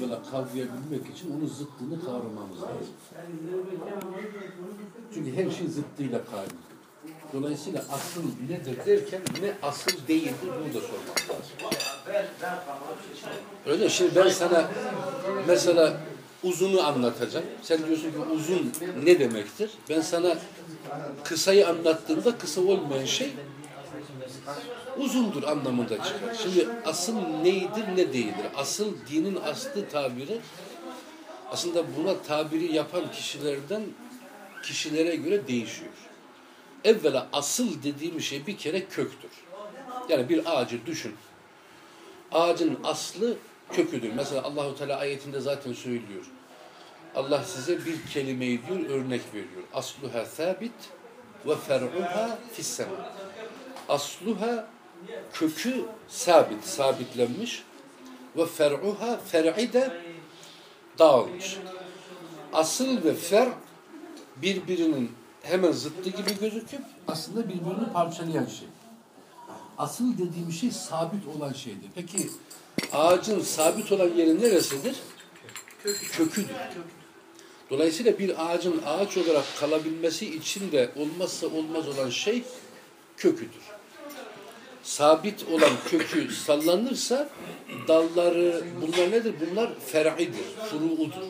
evvela kavrayabilmek için onun zıttını kavramamız lazım. Çünkü her şey zıttıyla kaim. Dolayısıyla asıl nedir derken ne asıl değildir bunu da sormak lazım. Öyle şimdi ben sana mesela uzunu anlatacağım. Sen diyorsun ki uzun ne demektir? Ben sana kısayı anlattığımda kısa olmayan şey uzundur anlamında çıkar. Şimdi asıl neydir ne değildir? Asıl dinin aslı tabiri aslında buna tabiri yapan kişilerden kişilere göre değişiyor. Evvela asıl dediğim şey bir kere köktür. Yani bir ağacı düşün. Ağacın aslı köküdür. Mesela Allahu Teala ayetinde zaten söylüyor. Allah size bir kelimeyi diyor, örnek veriyor. Asluha sabit ve fer'uha fissema. Asluha kökü sabit, sabitlenmiş ve fer'uha fer'i de dağılmış. Asıl ve fer birbirinin hemen zıttı gibi gözüküp aslında birbirini parçalayan şey. Asıl dediğim şey sabit olan şeydir. Peki ağacın sabit olan yeri neresidir? Köküdür. Dolayısıyla bir ağacın ağaç olarak kalabilmesi için de olmazsa olmaz olan şey köküdür. Sabit olan kökü sallanırsa dalları bunlar nedir? Bunlar fer'idir, furuudur.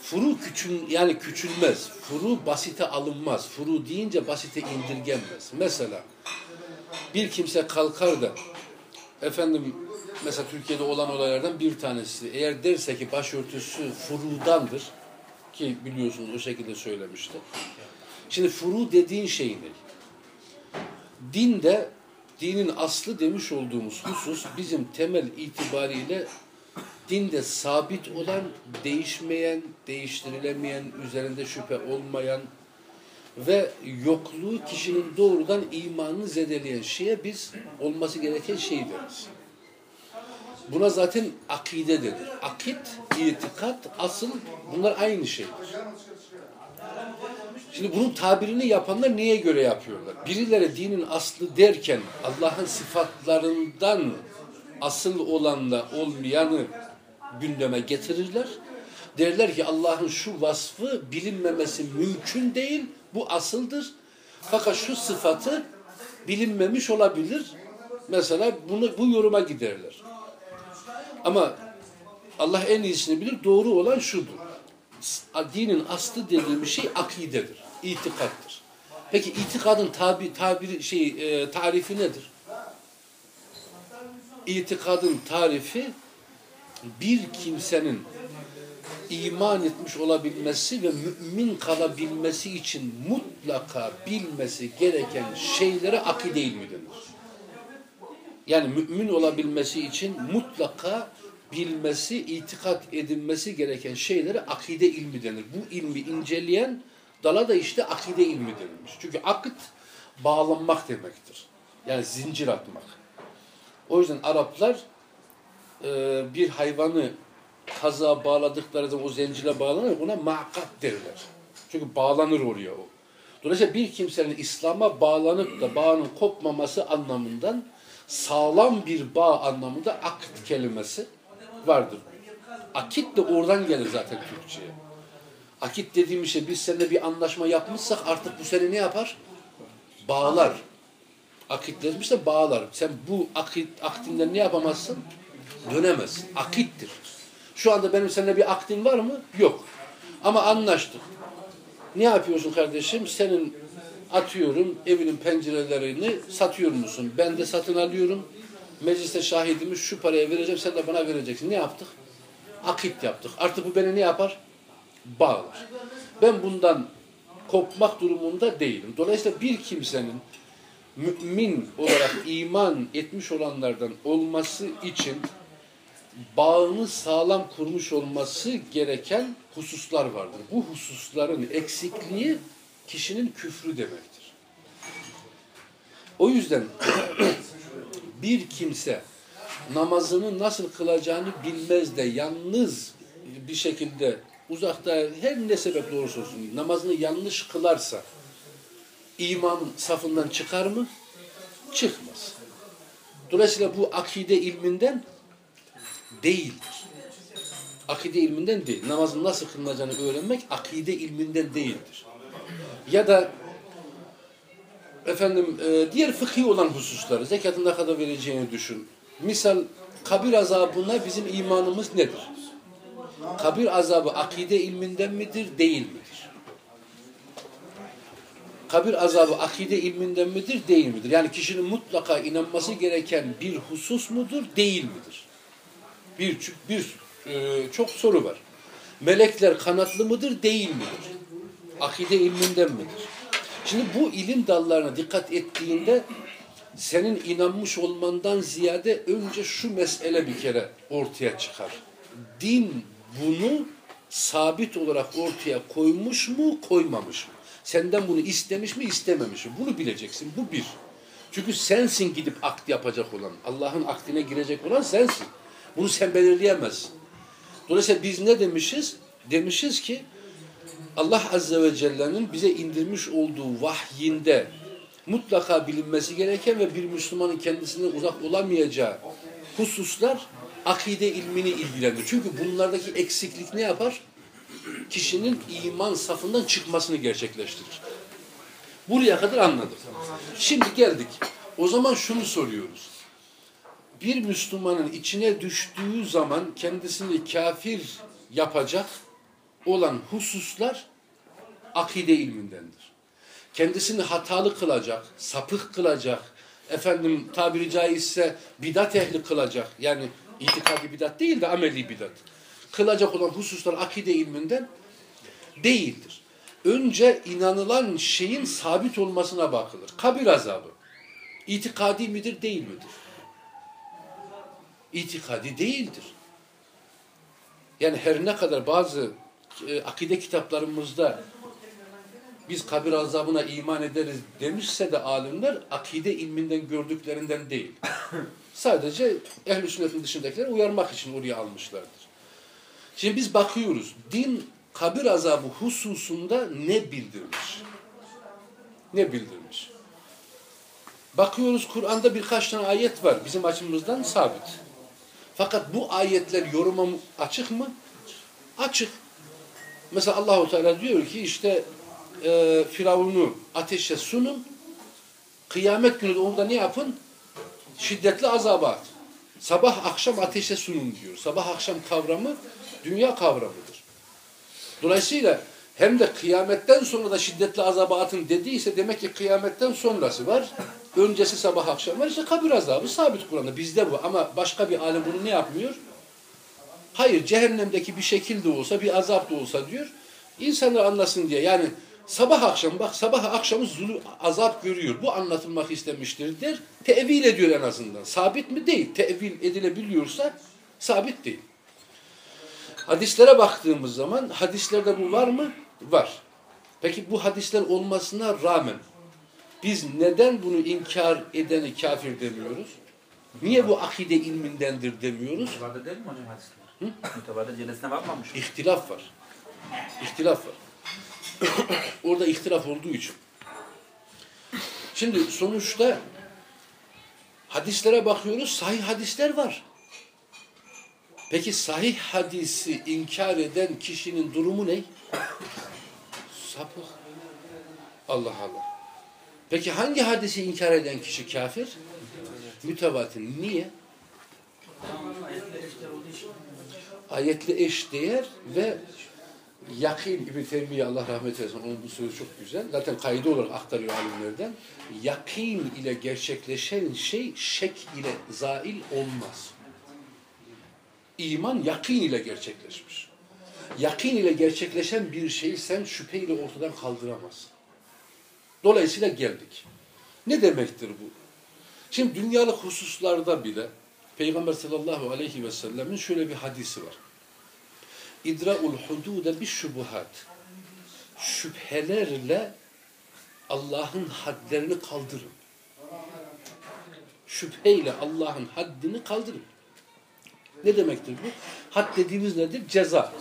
Furu küçül yani küçülmez. Furu basite alınmaz. Furu deyince basite indirgenmez. Mesela bir kimse kalkar da efendim mesela Türkiye'de olan olaylardan bir tanesi eğer derse ki başörtüsü furudandır ki biliyorsunuz o şekilde söylemişti. Şimdi furu dediğin şey ne? Dinde dinin aslı demiş olduğumuz husus bizim temel itibariyle dinde sabit olan, değişmeyen, değiştirilemeyen, üzerinde şüphe olmayan ve yokluğu kişinin doğrudan imanını zedeleyen şeye biz olması gereken şey deriz. Buna zaten akide denir. Akit, itikat, asıl bunlar aynı şeydir. Şimdi bunun tabirini yapanlar neye göre yapıyorlar? Birileri dinin aslı derken Allah'ın sıfatlarından asıl olanla olmayanı gündeme getirirler. Derler ki Allah'ın şu vasfı bilinmemesi mümkün değil. Bu asıldır. Fakat şu sıfatı bilinmemiş olabilir. Mesela bunu bu yoruma giderler. Ama Allah en iyisini bilir. Doğru olan şudur. Dinin aslı dediğimiz şey akidedir, itikattır. Peki itikadın tabi tabiri şey e, tarifi nedir? İtikadın tarifi bir kimsenin iman etmiş olabilmesi ve mümin kalabilmesi için mutlaka bilmesi gereken şeylere akide ilmi denir. Yani mümin olabilmesi için mutlaka bilmesi, itikat edilmesi gereken şeylere akide ilmi denir. Bu ilmi inceleyen dala da işte akide ilmi denilmiş. Çünkü akit bağlanmak demektir. Yani zincir atmak. O yüzden Araplar e, bir hayvanı kaza bağladıkları zaman o zincire bağlanır buna makat derler. Çünkü bağlanır oraya o. Dolayısıyla bir kimsenin İslam'a bağlanıp da bağının kopmaması anlamından sağlam bir bağ anlamında akit kelimesi vardır. Akit de oradan gelir zaten Türkçe'ye. Akit dediğimiz şey biz seninle bir anlaşma yapmışsak artık bu seni ne yapar? Bağlar. Akit demiş de bağlar. Sen bu akit, aktinden ne yapamazsın? Dönemezsin. Akittir. Şu anda benim seninle bir aktin var mı? Yok. Ama anlaştık. Ne yapıyorsun kardeşim? Senin atıyorum evinin pencerelerini satıyor musun? Ben de satın alıyorum. Mecliste şahidimiz şu paraya vereceğim sen de bana vereceksin. Ne yaptık? Akit yaptık. Artık bu beni ne yapar? Bağlar. Ben bundan kopmak durumunda değilim. Dolayısıyla bir kimsenin mümin olarak iman etmiş olanlardan olması için bağını sağlam kurmuş olması gereken hususlar vardır. Bu hususların eksikliği kişinin küfrü demektir. O yüzden bir kimse namazını nasıl kılacağını bilmez de yalnız bir şekilde uzakta her ne sebep olursa olsun namazını yanlış kılarsa iman safından çıkar mı? Çıkmaz. Dolayısıyla bu akide ilminden değildir. Akide ilminden değil. Namazın nasıl kılınacağını öğrenmek akide ilminden değildir. Ya da efendim e, diğer fıkhi olan hususları, zekatın ne kadar vereceğini düşün. Misal kabir azabına bizim imanımız nedir? Kabir azabı akide ilminden midir, değil midir? Kabir azabı akide ilminden midir, değil midir? Yani kişinin mutlaka inanması gereken bir husus mudur, değil midir? Bir, bir e, çok soru var. Melekler kanatlı mıdır, değil midir? Akide ilminden midir? Şimdi bu ilim dallarına dikkat ettiğinde senin inanmış olmandan ziyade önce şu mesele bir kere ortaya çıkar. Din bunu sabit olarak ortaya koymuş mu, koymamış mı? Senden bunu istemiş mi, istememiş mi? Bunu bileceksin. Bu bir. Çünkü sensin gidip akt yapacak olan. Allah'ın aktine girecek olan sensin. Bunu sen belirleyemezsin. Dolayısıyla biz ne demişiz? Demişiz ki Allah Azze ve Celle'nin bize indirmiş olduğu vahyinde mutlaka bilinmesi gereken ve bir Müslümanın kendisinden uzak olamayacağı hususlar akide ilmini ilgilendirir. Çünkü bunlardaki eksiklik ne yapar? Kişinin iman safından çıkmasını gerçekleştirir. Buraya kadar anladık. Şimdi geldik. O zaman şunu soruyoruz. Bir Müslümanın içine düştüğü zaman kendisini kafir yapacak olan hususlar akide ilmindendir. Kendisini hatalı kılacak, sapık kılacak, efendim tabiri caizse bidat ehli kılacak. Yani itikadi bidat değil de ameli bidat. Kılacak olan hususlar akide ilminden değildir. Önce inanılan şeyin sabit olmasına bakılır. Kabir azabı. İtikadi midir, değil midir? İtikadi değildir. Yani her ne kadar bazı e, akide kitaplarımızda biz kabir azabına iman ederiz demişse de alimler akide ilminden gördüklerinden değil. Sadece ehl-i sünnetin dışındakileri uyarmak için oraya almışlardır. Şimdi biz bakıyoruz. Din kabir azabı hususunda ne bildirmiş? Ne bildirmiş? Bakıyoruz Kur'an'da birkaç tane ayet var. Bizim açımızdan sabit. Fakat bu ayetler yoruma açık mı? Açık. Mesela Allahu Teala diyor ki işte e, Firavun'u ateşe sunun. Kıyamet günü de orada ne yapın? Şiddetli azaba. Sabah akşam ateşe sunun diyor. Sabah akşam kavramı dünya kavramıdır. Dolayısıyla hem de kıyametten sonra da şiddetli azaba atın dediyse demek ki kıyametten sonrası var. Öncesi sabah akşam var. İşte kabir azabı sabit Kur'an'da. Bizde bu. Ama başka bir alim bunu ne yapmıyor? Hayır cehennemdeki bir şekilde olsa bir azap da olsa diyor. İnsanlar anlasın diye. Yani sabah akşam bak sabah akşamı zulü, azap görüyor. Bu anlatılmak istemiştir der. Tevil ediyor en azından. Sabit mi? Değil. Tevil edilebiliyorsa sabit değil. Hadislere baktığımız zaman hadislerde bu var mı? Var. Peki bu hadisler olmasına rağmen biz neden bunu inkar edeni kafir demiyoruz? Niye bu akide ilmindendir demiyoruz? Mütevada değil mi hocam hadisler? Hı? Mütevada celesine bakmamış. İhtilaf var. İhtilaf var. Orada ihtilaf olduğu için. Şimdi sonuçta hadislere bakıyoruz. Sahih hadisler var. Peki sahih hadisi inkar eden kişinin durumu ne? Sapık. Allah Allah. Peki hangi hadisi inkar eden kişi kafir? Mütevatir. Niye? Ayetle eş değer ve yakin İbn Teymiye Allah rahmet eylesin onun bu sözü çok güzel. Zaten kaydı olarak aktarıyor alimlerden. Yakin ile gerçekleşen şey şek ile zail olmaz. İman yakin ile gerçekleşmiş. Yakin ile gerçekleşen bir şeyi sen şüpheyle ortadan kaldıramazsın. Dolayısıyla geldik. Ne demektir bu? Şimdi dünyalık hususlarda bile Peygamber sallallahu aleyhi ve sellemin şöyle bir hadisi var. İdra'ul hudude bir şubuhat. Şüphelerle Allah'ın hadlerini kaldırın. Şüpheyle Allah'ın haddini kaldırın. Ne demektir bu? Had dediğimiz nedir? Ceza.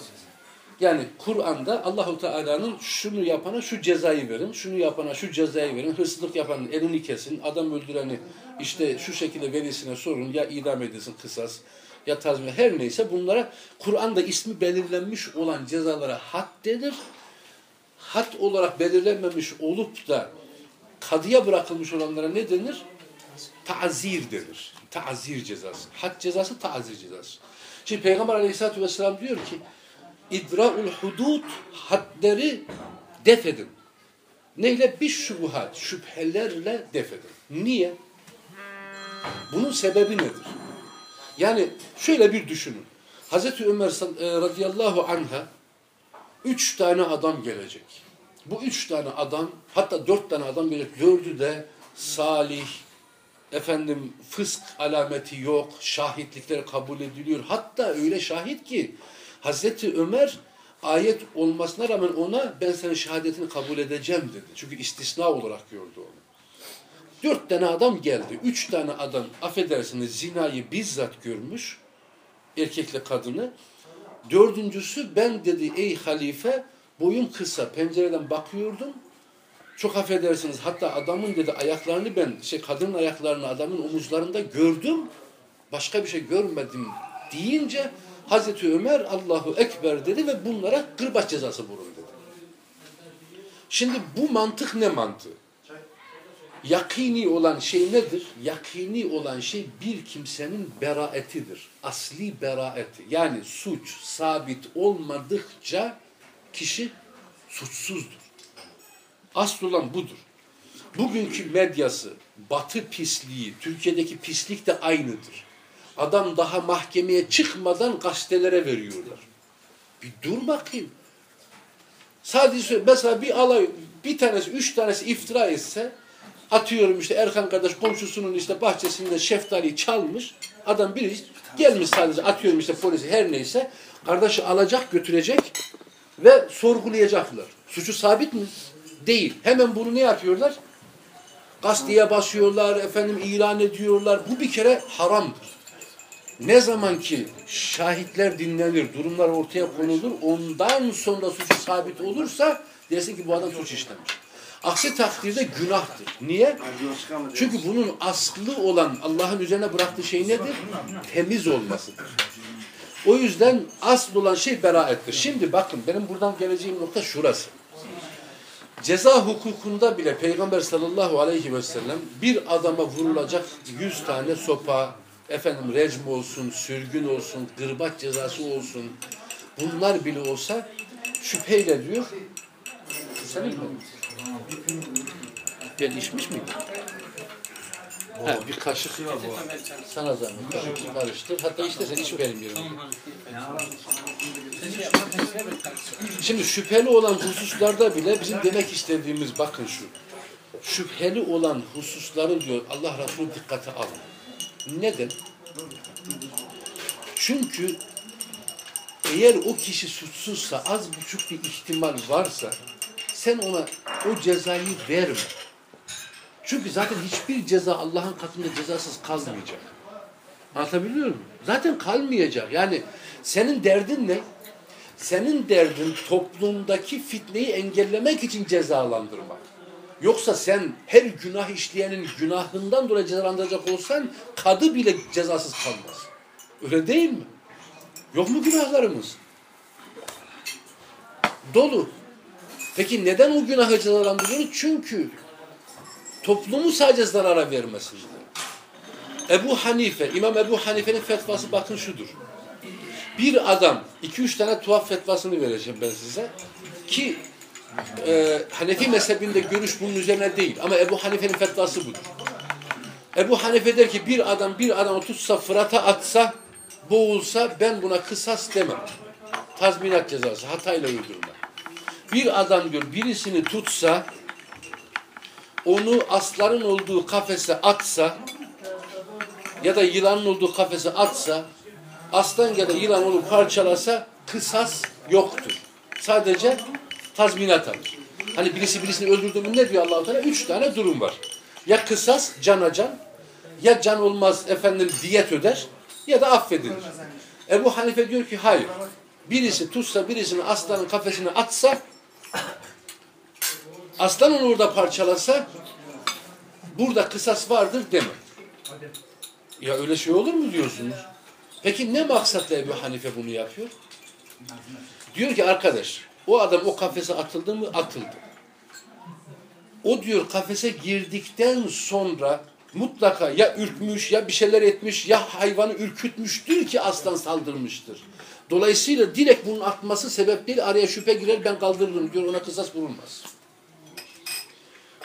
Yani Kur'an'da Allahu Teala'nın şunu yapana şu cezayı verin, şunu yapana şu cezayı verin, hırsızlık yapanın elini kesin, adam öldüreni işte şu şekilde velisine sorun ya idam edilsin kısas ya tazminat her neyse bunlara Kur'an'da ismi belirlenmiş olan cezalara had denir. Had olarak belirlenmemiş olup da kadıya bırakılmış olanlara ne denir? Ta'zir denir. Ta'zir cezası. Had cezası ta'zir cezası. Şimdi Peygamber aleyhissalatü vesselam diyor ki idra'ul hudud hadleri def edin. Neyle? Bir şubuhat, şüphelerle def edin. Niye? Bunun sebebi nedir? Yani şöyle bir düşünün. Hazreti Ömer e, radıyallahu anha üç tane adam gelecek. Bu üç tane adam, hatta dört tane adam gelecek. Dördü de salih, efendim fısk alameti yok, şahitlikleri kabul ediliyor. Hatta öyle şahit ki Hazreti Ömer ayet olmasına rağmen ona ben senin şehadetini kabul edeceğim dedi. Çünkü istisna olarak gördü onu. Dört tane adam geldi. Üç tane adam affedersiniz zinayı bizzat görmüş. Erkekle kadını. Dördüncüsü ben dedi ey halife boyum kısa pencereden bakıyordum. Çok affedersiniz hatta adamın dedi ayaklarını ben şey kadının ayaklarını adamın omuzlarında gördüm. Başka bir şey görmedim deyince Hazreti Ömer Allahu Ekber dedi ve bunlara kırbaç cezası vurun dedi. Şimdi bu mantık ne mantığı? Yakini olan şey nedir? Yakini olan şey bir kimsenin beraetidir. Asli beraeti. Yani suç sabit olmadıkça kişi suçsuzdur. Asıl olan budur. Bugünkü medyası, batı pisliği, Türkiye'deki pislik de aynıdır. Adam daha mahkemeye çıkmadan gazetelere veriyorlar. Bir dur bakayım. Sadece mesela bir alay, bir tanesi, üç tanesi iftira etse, atıyorum işte Erkan kardeş komşusunun işte bahçesinde şeftali çalmış, adam biri gelmiş sadece atıyorum işte polisi her neyse, kardeşi alacak götürecek ve sorgulayacaklar. Suçu sabit mi? Değil. Hemen bunu ne yapıyorlar? Gazeteye basıyorlar, efendim ilan ediyorlar. Bu bir kere haramdır. Ne zaman ki şahitler dinlenir, durumlar ortaya konulur, ondan sonra suçu sabit olursa dersin ki bu adam suç işlemiş. Aksi takdirde günahtır. Niye? Çünkü bunun aslı olan Allah'ın üzerine bıraktığı şey nedir? Temiz olmasıdır. O yüzden asıl olan şey beraettir. Şimdi bakın benim buradan geleceğim nokta şurası. Ceza hukukunda bile Peygamber sallallahu aleyhi ve sellem bir adama vurulacak yüz tane sopa, efendim recm olsun, sürgün olsun, gırbaç cezası olsun, bunlar bile olsa şüpheyle diyor. Senin mi? Ben içmiş miydim? Ha, bir kaşık sana zahmet karıştır, karıştır. Hatta istersen iç benim yerim. Şimdi şüpheli olan hususlarda bile bizim demek istediğimiz bakın şu. Şüpheli olan hususları diyor Allah Resulü dikkate alın. Neden? Çünkü eğer o kişi suçsuzsa az buçuk bir ihtimal varsa sen ona o cezayı verme. Çünkü zaten hiçbir ceza Allah'ın katında cezasız kalmayacak. Anlatabiliyor muyum? Zaten kalmayacak. Yani senin derdin ne? Senin derdin toplumdaki fitneyi engellemek için cezalandırmak. Yoksa sen her günah işleyenin günahından dolayı cezalandıracak olsan kadı bile cezasız kalmaz. Öyle değil mi? Yok mu günahlarımız? Dolu. Peki neden o günahı cezalandırıyoruz? Çünkü toplumu sadece zarara vermesin Ebu Hanife, İmam Ebu Hanife'nin fetvası bakın şudur. Bir adam, iki üç tane tuhaf fetvasını vereceğim ben size. Ki e, Hanefi mezhebinde görüş bunun üzerine değil. Ama Ebu Hanife'nin fetvası budur. Ebu Hanife der ki bir adam bir adamı tutsa Fırat'a atsa boğulsa ben buna kısas demem. Tazminat cezası hatayla öldürme. Bir adam diyor birisini tutsa onu aslanın olduğu kafese atsa ya da yılanın olduğu kafese atsa aslan ya da yılan onu parçalasa kısas yoktur. Sadece tazminat alır. Hani birisi birisini öldürdü mü ne diyor Allah-u Teala? Üç tane durum var. Ya kısas, cana can, ya can olmaz efendim diyet öder ya da affedilir. Ebu Hanife diyor ki hayır. Birisi tutsa birisini aslanın kafesine atsa aslan onu orada parçalasa burada kısas vardır deme. Ya öyle şey olur mu diyorsunuz? Peki ne maksatla Ebu Hanife bunu yapıyor? Diyor ki arkadaş o adam o kafese atıldı mı? Atıldı. O diyor kafese girdikten sonra mutlaka ya ürkmüş ya bir şeyler etmiş ya hayvanı ürkütmüştür ki aslan saldırmıştır. Dolayısıyla direkt bunun atması sebep değil araya şüphe girer ben kaldırırım diyor ona kısas vurulmaz.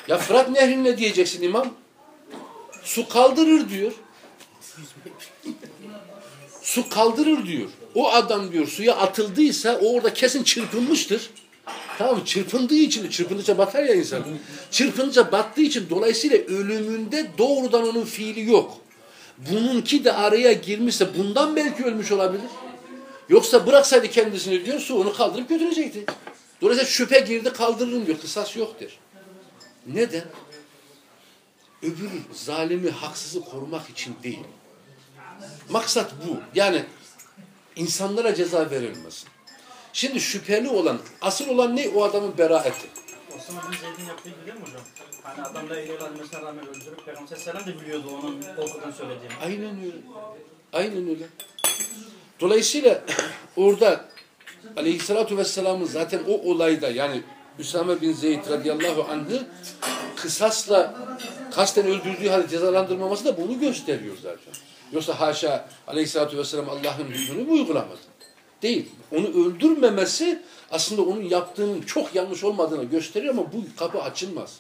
Ya Fırat Nehri'ne ne diyeceksin imam? Su kaldırır diyor. Su kaldırır diyor. O adam diyor suya atıldıysa o orada kesin çırpınmıştır. Tamam? Çırpındığı için, çırpınınca batar ya insan. Çırpınınca battığı için dolayısıyla ölümünde doğrudan onun fiili yok. Bununki de araya girmişse bundan belki ölmüş olabilir. Yoksa bıraksaydı kendisini diyor su onu kaldırıp götürecekti. Dolayısıyla şüphe girdi kaldırırım diyor. Kısas yok der. Neden? Öbürü zalimi, haksızı korumak için değil. Maksat bu. Yani insanlara ceza verilmesin. Şimdi şüpheli olan, asıl olan ne? O adamın beraati. Osman bin Zeyd'in yaptığı biliyor musun hocam? Hani adam da ile ölmesine rağmen öldürüp Peygamber Selam da biliyordu onun korkudan söylediğini. Aynen öyle. Aynen öyle. Dolayısıyla orada Aleyhisselatü Vesselam'ın zaten o olayda yani Üsame bin Zeyd radıyallahu anh'ı kısasla kasten öldürdüğü halde cezalandırmaması da bunu gösteriyor zaten. Yoksa haşa Aleyhisselatü Vesselam Allah'ın hükmünü uygulamadı. Değil. Onu öldürmemesi aslında onun yaptığının çok yanlış olmadığını gösteriyor ama bu kapı açılmaz.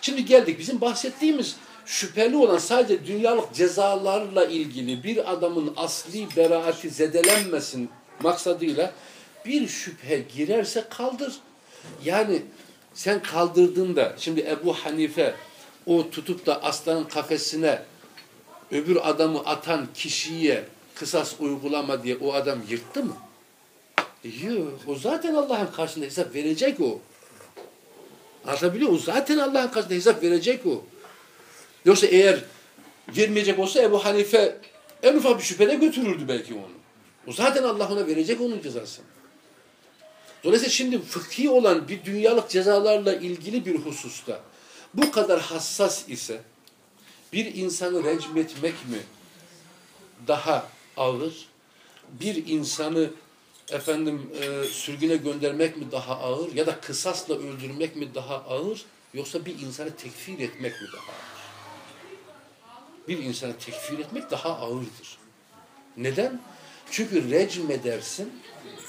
Şimdi geldik bizim bahsettiğimiz şüpheli olan sadece dünyalık cezalarla ilgili bir adamın asli beraati zedelenmesin maksadıyla bir şüphe girerse kaldır. Yani sen kaldırdığında şimdi Ebu Hanife o tutup da aslanın kafesine öbür adamı atan kişiye kısas uygulama diye o adam yırttı mı? Yok. O zaten Allah'ın karşısında hesap verecek o. Anlatabiliyor? O zaten Allah'ın karşısında hesap verecek o. Yoksa eğer girmeyecek olsa Ebu Hanife en ufak bir şüphede götürürdü belki onu. O zaten Allah ona verecek onun cezasını. Dolayısıyla şimdi fıkhi olan bir dünyalık cezalarla ilgili bir hususta bu kadar hassas ise bir insanı recm etmek mi daha ağır? Bir insanı efendim e, sürgüne göndermek mi daha ağır ya da kısasla öldürmek mi daha ağır yoksa bir insanı tekfir etmek mi daha ağır? Bir insanı tekfir etmek daha ağırdır. Neden? Çünkü recm edersin,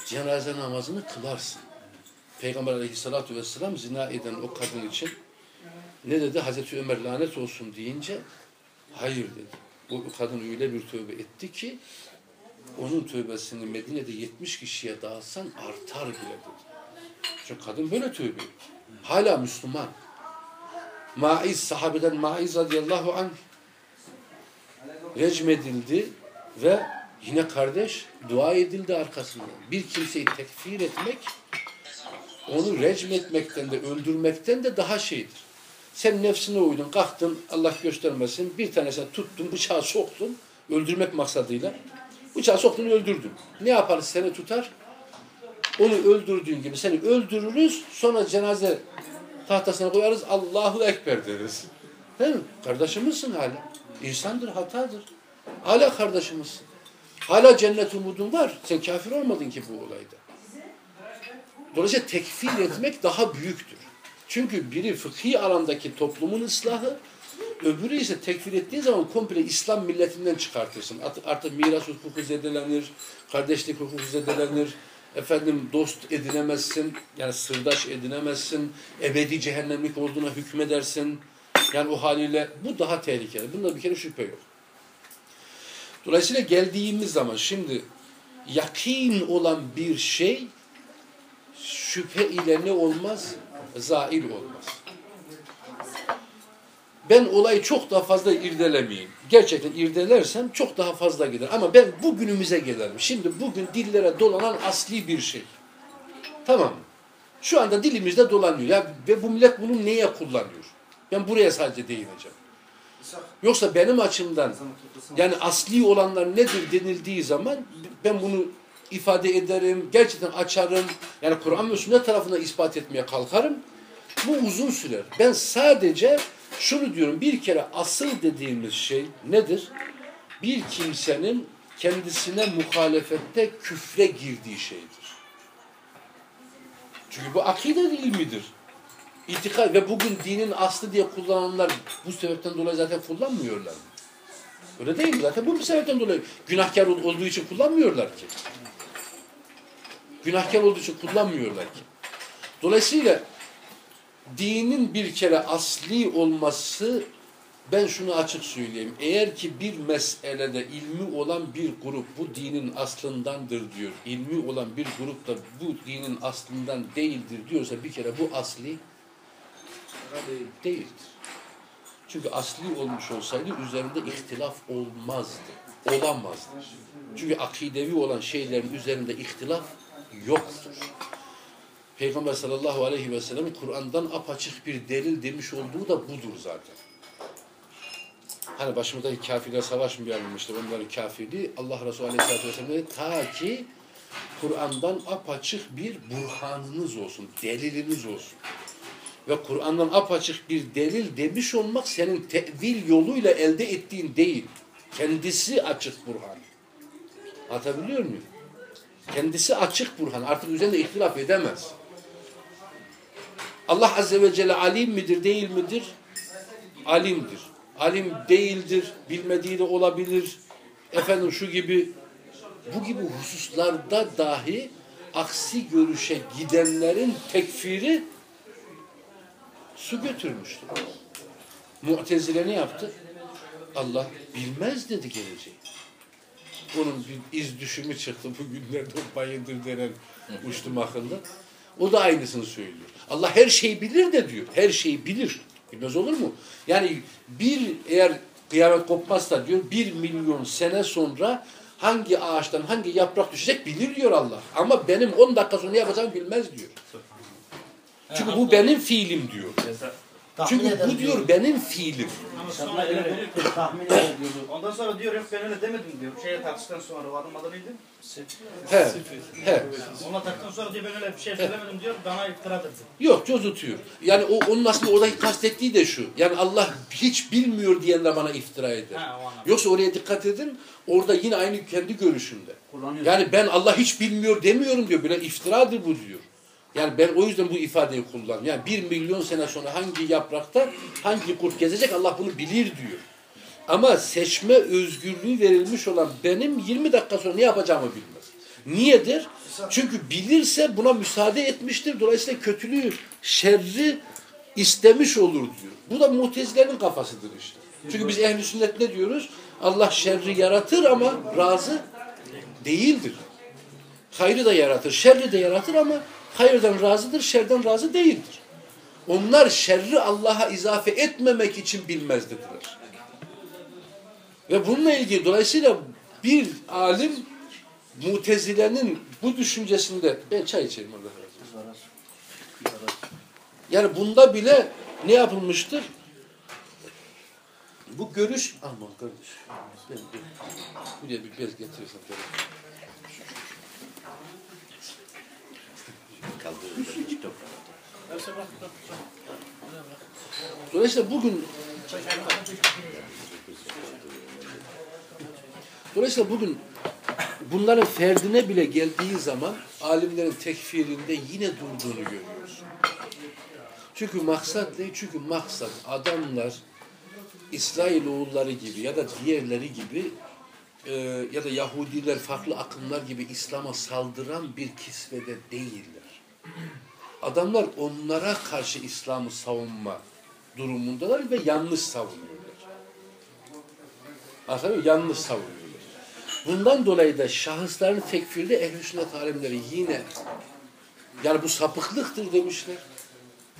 cenaze namazını kılarsın. Peygamber aleyhissalatü vesselam zina eden o kadın için ne dedi? Hazreti Ömer lanet olsun deyince hayır dedi. Bu kadın öyle bir tövbe etti ki onun tövbesini Medine'de 70 kişiye dağıtsan artar bile dedi. Çünkü kadın böyle tövbe. Hala Müslüman. Maiz, sahabeden Maiz radıyallahu anh recmedildi ve yine kardeş dua edildi arkasından. Bir kimseyi tekfir etmek onu recmetmekten de öldürmekten de daha şeydir. Sen nefsine uydun, kalktın, Allah göstermesin, bir tanesine tuttun, bıçağı soktun, öldürmek maksadıyla. Bıçağı soktun, öldürdün. Ne yaparız? Seni tutar, onu öldürdüğün gibi seni öldürürüz, sonra cenaze tahtasına koyarız, Allahu Ekber deriz. Değil mi? Kardeşimizsin hala. İnsandır, hatadır. Hala kardeşimizsin. Hala cennet umudun var. Sen kafir olmadın ki bu olayda. Dolayısıyla tekfir etmek daha büyüktür. Çünkü biri fıkhi alandaki toplumun ıslahı, öbürü ise tekfir ettiği zaman komple İslam milletinden çıkartırsın. Artık miras hukuku zedelenir, kardeşlik hukuku zedelenir, efendim dost edinemezsin, yani sırdaş edinemezsin, ebedi cehennemlik olduğuna hükmedersin. Yani o haliyle bu daha tehlikeli. Bunda bir kere şüphe yok. Dolayısıyla geldiğimiz zaman şimdi yakin olan bir şey şüphe ile ne olmaz? Zail olmaz. Ben olayı çok daha fazla irdelemeyeyim. Gerçekten irdelersem çok daha fazla gider. Ama ben bugünümüze gelelim. Şimdi bugün dillere dolanan asli bir şey. Tamam mı? Şu anda dilimizde dolanıyor. Ya, ve bu millet bunu neye kullanıyor? Ben buraya sadece değineceğim. Yoksa benim açımdan yani asli olanlar nedir denildiği zaman ben bunu ifade ederim, gerçekten açarım. Yani Kur'an ve sünnet tarafından ispat etmeye kalkarım. Bu uzun sürer. Ben sadece şunu diyorum, bir kere asıl dediğimiz şey nedir? Bir kimsenin kendisine muhalefette küfre girdiği şeydir. Çünkü bu akide ilmidir. İtikad ve bugün dinin aslı diye kullananlar bu sebepten dolayı zaten kullanmıyorlar. Öyle değil mi? Zaten bu sebepten dolayı günahkar ol- olduğu için kullanmıyorlar ki. Günahkar olduğu için kullanmıyorlar ki. Dolayısıyla dinin bir kere asli olması ben şunu açık söyleyeyim. Eğer ki bir meselede ilmi olan bir grup bu dinin aslındandır diyor. İlmi olan bir grup da bu dinin aslından değildir diyorsa bir kere bu asli değildir. Çünkü asli olmuş olsaydı üzerinde ihtilaf olmazdı. Olamazdı. Çünkü akidevi olan şeylerin üzerinde ihtilaf yoktur. Peygamber sallallahu aleyhi ve sellem Kur'an'dan apaçık bir delil demiş olduğu da budur zaten. Hani başımızdaki kafirler savaşmayalım işte onların kafirliği Allah Resulü aleyhisselatü vesselam ta ki Kur'an'dan apaçık bir burhanınız olsun, deliliniz olsun. Ve Kur'an'dan apaçık bir delil demiş olmak senin tevil yoluyla elde ettiğin değil. Kendisi açık burhan. Anlatabiliyor muyum? Kendisi açık burhan. Artık üzerinde ihtilaf edemez. Allah Azze ve Celle alim midir, değil midir? Alimdir. Alim değildir, bilmediği de olabilir. Efendim şu gibi, bu gibi hususlarda dahi aksi görüşe gidenlerin tekfiri su götürmüştür. Mu'tezile ne yaptı? Allah bilmez dedi geleceği. Onun bir iz düşümü çıktı bugünlerde o bayındır denen uçtum akıllı. O da aynısını söylüyor. Allah her şeyi bilir de diyor. Her şeyi bilir. Bilmez olur mu? Yani bir eğer kıyamet kopmazsa diyor bir milyon sene sonra hangi ağaçtan hangi yaprak düşecek bilir diyor Allah. Ama benim 10 dakika sonra yapacağımı bilmez diyor. Çünkü bu benim fiilim diyor. Çünkü bu diyor benim fiilim. Ama sonra bir tahmin ediyordu. Ondan sonra diyor yok ben öyle demedim diyor. Şeye tartıştıktan sonra o adam adı neydi? He. He. Ona taktıktan sonra diyor ben öyle bir şey söylemedim diyor. Bana iftiradır diyor. Yok cozutuyor. Yani o onun aslında oradaki kastettiği de şu. Yani Allah hiç bilmiyor diyenler bana iftira eder. Ha. Yoksa oraya dikkat edin. Orada yine aynı kendi görüşünde. Yani ben Allah hiç bilmiyor demiyorum diyor. Böyle iftiradır bu diyor. Yani ben o yüzden bu ifadeyi kullanıyorum. Yani bir milyon sene sonra hangi yaprakta hangi kurt gezecek Allah bunu bilir diyor. Ama seçme özgürlüğü verilmiş olan benim 20 dakika sonra ne yapacağımı bilmez. Niyedir? Çünkü bilirse buna müsaade etmiştir. Dolayısıyla kötülüğü, şerri istemiş olur diyor. Bu da mutezilerin kafasıdır işte. Çünkü biz ehli sünnet ne diyoruz? Allah şerri yaratır ama razı değildir. Hayrı da yaratır, şerri de yaratır ama hayırdan razıdır, şerden razı değildir. Onlar şerri Allah'a izafe etmemek için bilmez. Ve bununla ilgili dolayısıyla bir alim mutezilenin bu düşüncesinde ben çay içeyim orada. Yani bunda bile ne yapılmıştır? Bu görüş aman kardeş. Buraya bir bez getirirsen böyle. Dolayısıyla bugün Dolayısıyla bugün bunların ferdine bile geldiği zaman alimlerin tekfirinde yine durduğunu görüyoruz. Çünkü maksat ne? Çünkü maksat adamlar İsrailoğulları gibi ya da diğerleri gibi e, ya da Yahudiler farklı akımlar gibi İslam'a saldıran bir kisvede değiller. Adamlar onlara karşı İslam'ı savunma durumundalar ve yanlış savunuyorlar. Anlatabiliyor? Yanlış savunuyorlar. Bundan dolayı da şahısların tekfirde ehl-i sünnet alimleri yine yani bu sapıklıktır demişler.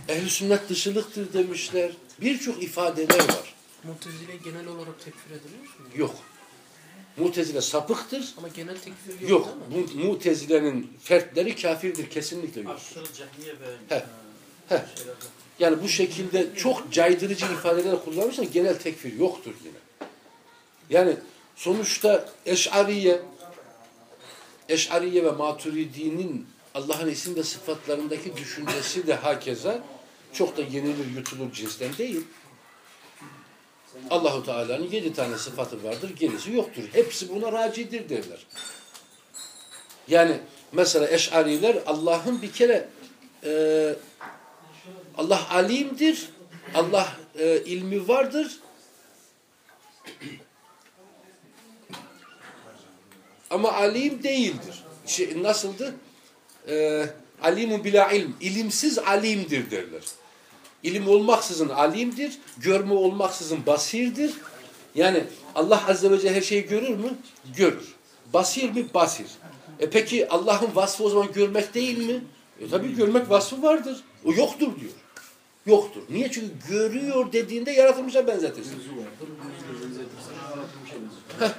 Ehl-i sünnet dışılıktır demişler. Birçok ifadeler var. Mutezile genel olarak tekfir ediliyor mu? Yok. Mutezile sapıktır. Ama genel tekfir yok, Yok. değil mi? Bu Mutezile'nin fertleri kafirdir. Kesinlikle yok. Aşırı cehmiye ve He. He. şeylerde. Yani bu şekilde çok caydırıcı ifadeler kullanmışlar genel tekfir yoktur yine. Yani sonuçta Eş'ariye Eş'ariye ve Maturidi'nin Allah'ın isim ve sıfatlarındaki düşüncesi de hakeza çok da yenilir yutulur cinsten değil. Allahu Teala'nın yedi tane sıfatı vardır, gerisi yoktur. Hepsi buna racidir derler. Yani mesela Eş'ariler Allah'ın bir kere e, Allah alimdir, Allah e, ilmi vardır. Ama alim değildir. Şey, nasıldı? E, alimun bila ilm. İlimsiz alimdir derler. İlim olmaksızın alimdir, görme olmaksızın basirdir. Yani Allah Azze ve Celle her şeyi görür mü? Görür. Basir mi? Basir. E peki Allah'ın vasfı o zaman görmek değil mi? E tabii görmek vasfı vardır. O yoktur diyor. Yoktur. Niye? Çünkü görüyor dediğinde yaratılmışa benzetirsin. Heh.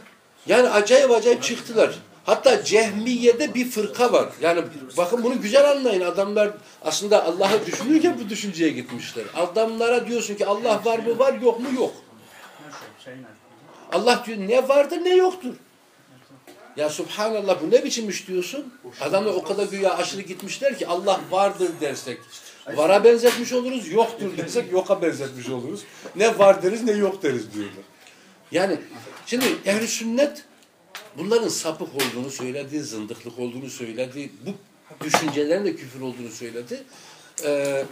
Yani acayip acayip çıktılar. Hatta Cehmiye'de bir fırka var. Yani bakın bunu güzel anlayın. Adamlar aslında Allah'ı düşünürken bu düşünceye gitmişler. Adamlara diyorsun ki Allah var mı var yok mu yok. Allah diyor ne vardır ne yoktur. Ya subhanallah bu ne biçim iş diyorsun? Adamlar o kadar güya aşırı gitmişler ki Allah vardır dersek. Vara benzetmiş oluruz, yoktur dersek yoka benzetmiş oluruz. Ne var deriz ne yok deriz diyorlar. Yani şimdi ehl sünnet bunların sapık olduğunu söyledi, zındıklık olduğunu söyledi, bu düşüncelerin de küfür olduğunu söyledi. Ee,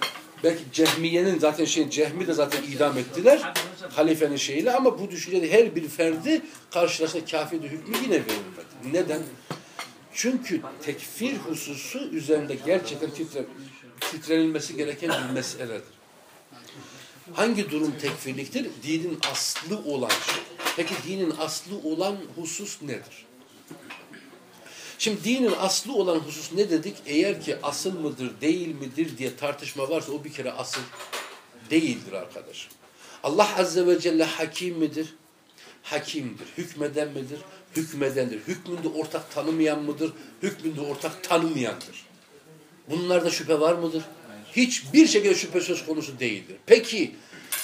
belki Cehmiye'nin zaten şey Cehmi de zaten idam ettiler halifenin şeyiyle ama bu düşüncede her bir ferdi karşılaştığı kafirde hükmü yine verilmedi. Neden? Çünkü tekfir hususu üzerinde gerçekten titre, titrenilmesi gereken bir meseledir. Hangi durum tekfirliktir? Dinin aslı olan şey. Peki dinin aslı olan husus nedir? Şimdi dinin aslı olan husus ne dedik? Eğer ki asıl mıdır, değil midir diye tartışma varsa o bir kere asıl değildir arkadaşım. Allah Azze ve Celle hakim midir? Hakimdir. Hükmeden midir? Hükmedendir. Hükmünde ortak tanımayan mıdır? Hükmünde ortak tanımayandır. Bunlarda şüphe var mıdır? Hiçbir şekilde şüphe söz konusu değildir. Peki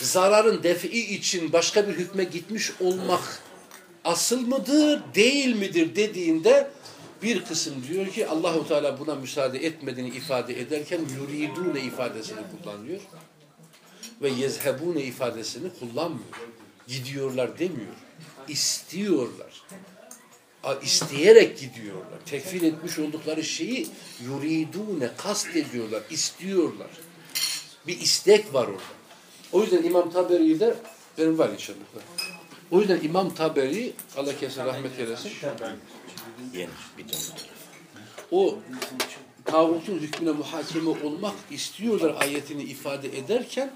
zararın defi için başka bir hükme gitmiş olmak asıl mıdır, değil midir dediğinde bir kısım diyor ki Allahu Teala buna müsaade etmediğini ifade ederken yuridune ifadesini kullanıyor ve yezhebune ifadesini kullanmıyor. Gidiyorlar demiyor. İstiyorlar. İsteyerek gidiyorlar. Tekfir etmiş oldukları şeyi yuridune kast ediyorlar, istiyorlar. Bir istek var orada. O yüzden İmam Taberi'de benim var inşallah. O yüzden İmam Taberi Allah kesin rahmet eylesin. Yeni bir taraf. O tağutun hükmüne muhakeme olmak istiyorlar ayetini ifade ederken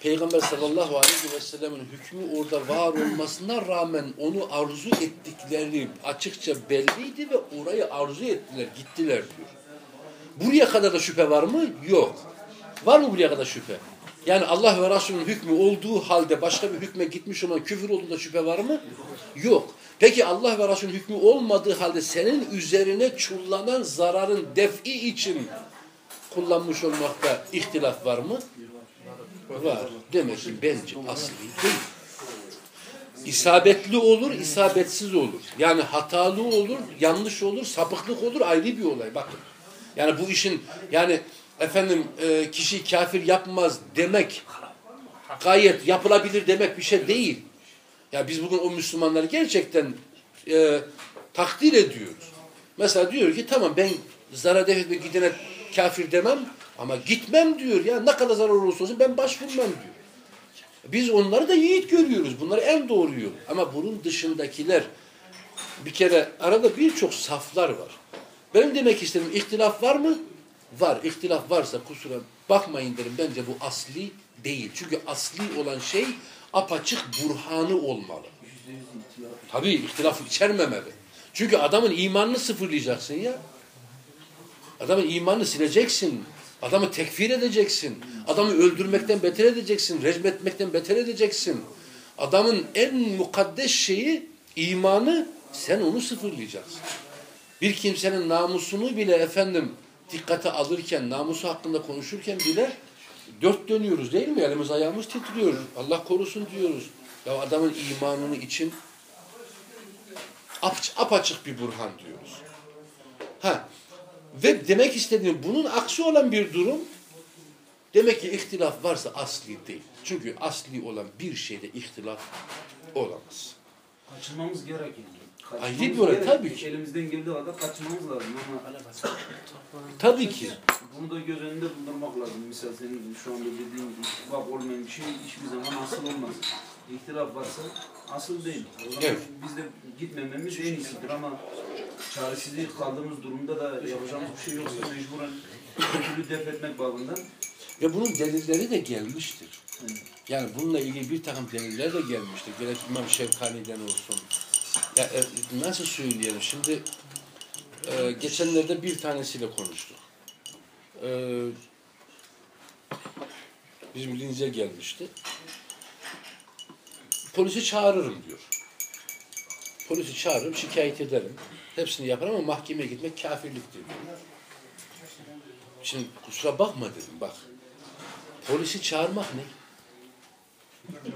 Peygamber sallallahu aleyhi ve sellemin hükmü orada var olmasına rağmen onu arzu ettikleri açıkça belliydi ve orayı arzu ettiler, gittiler diyor. Buraya kadar da şüphe var mı? Yok. Var mı buraya kadar şüphe? Yani Allah ve Resulünün hükmü olduğu halde başka bir hükme gitmiş olan küfür olduğunda şüphe var mı? Yok. Peki Allah ve Resulünün hükmü olmadığı halde senin üzerine çullanan zararın defi için kullanmış olmakta ihtilaf var mı? Var. Demek ki bence asli değil. İsabetli olur, isabetsiz olur. Yani hatalı olur, yanlış olur, sapıklık olur ayrı bir olay. Bakın. Yani bu işin yani efendim e, kişi kafir yapmaz demek gayet yapılabilir demek bir şey değil. Ya biz bugün o Müslümanları gerçekten e, takdir ediyoruz. Mesela diyor ki tamam ben zarar defetme gidene kafir demem ama gitmem diyor ya ne kadar zarar olursa olsun ben başvurmam diyor. Biz onları da yiğit görüyoruz. Bunları en doğru yol. Ama bunun dışındakiler bir kere arada birçok saflar var. Benim demek istediğim ihtilaf var mı? Var. İhtilaf varsa kusura bakmayın derim. Bence bu asli değil. Çünkü asli olan şey apaçık burhanı olmalı. Tabii ihtilaf içermemeli. Çünkü adamın imanını sıfırlayacaksın ya. Adamın imanını sileceksin. Adamı tekfir edeceksin. Adamı öldürmekten beter edeceksin. Recm etmekten beter edeceksin. Adamın en mukaddes şeyi imanı sen onu sıfırlayacaksın. Bir kimsenin namusunu bile efendim dikkate alırken, namusu hakkında konuşurken bile dört dönüyoruz değil mi? Elimiz ayağımız titriyor. Allah korusun diyoruz. Ya adamın imanını için ap, apaçık bir burhan diyoruz. Ha. Ve demek istediğim bunun aksi olan bir durum Demek ki ihtilaf varsa asli değil. Çünkü asli olan bir şeyde ihtilaf olamaz. Kaçınmamız gerekiyor. Ay, değil böyle, tabii ki. Elimizden geldiği kadar kaçınmamız lazım ama Tabii ki. bunu da göz önünde bulundurmak lazım. Misal senin şu anda dediğin ittifak olmayan bir şey hiçbir zaman asıl olmaz. İhtilaf varsa asıl değil. O zaman Evet. biz de gitmememiz en iyisidir ama çaresizlik kaldığımız durumda da yapacağımız bir şey yoksa mecburen kötülüğü def etmek babından Ve bunun delilleri de gelmiştir. Evet. Yani bununla ilgili bir takım deliller de gelmiştir. Gerek İmam Şevkani'den olsun. Ya, e, nasıl söyleyelim? Şimdi e, geçenlerde bir tanesiyle konuştuk. E, bizim Linz'e gelmişti. Polisi çağırırım diyor. Polisi çağırırım, şikayet ederim. Hepsini yaparım ama mahkemeye gitmek kafirliktir diyor. Şimdi kusura bakma dedim bak. Polisi çağırmak ne?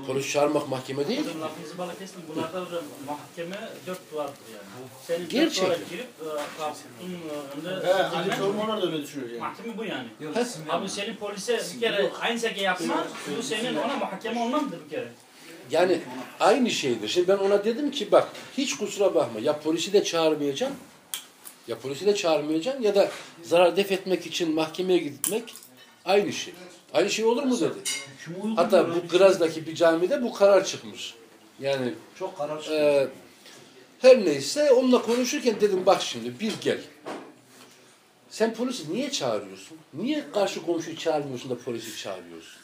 Polis çağırmak mahkeme değil. Hocam lafınızı bana kestim. Bunlarda hocam mahkeme dört duvardır yani. Senin dört Gerçekten. duvara girip e, kapının önünde He, Ali Çormanlar da öyle düşünüyor yani. Mahkeme bu yani. Yok, Abi senin polise bir kere aynı şekilde yapma, bu senin ona mahkeme olmamdır bir kere. Yani aynı şeydir. Şimdi ben ona dedim ki bak hiç kusura bakma ya polisi de çağırmayacaksın ya polisi de çağırmayacaksın ya da zarar def etmek için mahkemeye gitmek aynı şey. Aynı şey olur mu dedi. Hatta bu. Graz'daki bir camide bu karar çıkmış. Yani çok karar çıkıyor. Ee, her neyse onunla konuşurken dedim bak şimdi bir gel. Sen polisi niye çağırıyorsun? Niye karşı komşuyu çağırmıyorsun da polisi çağırıyorsun?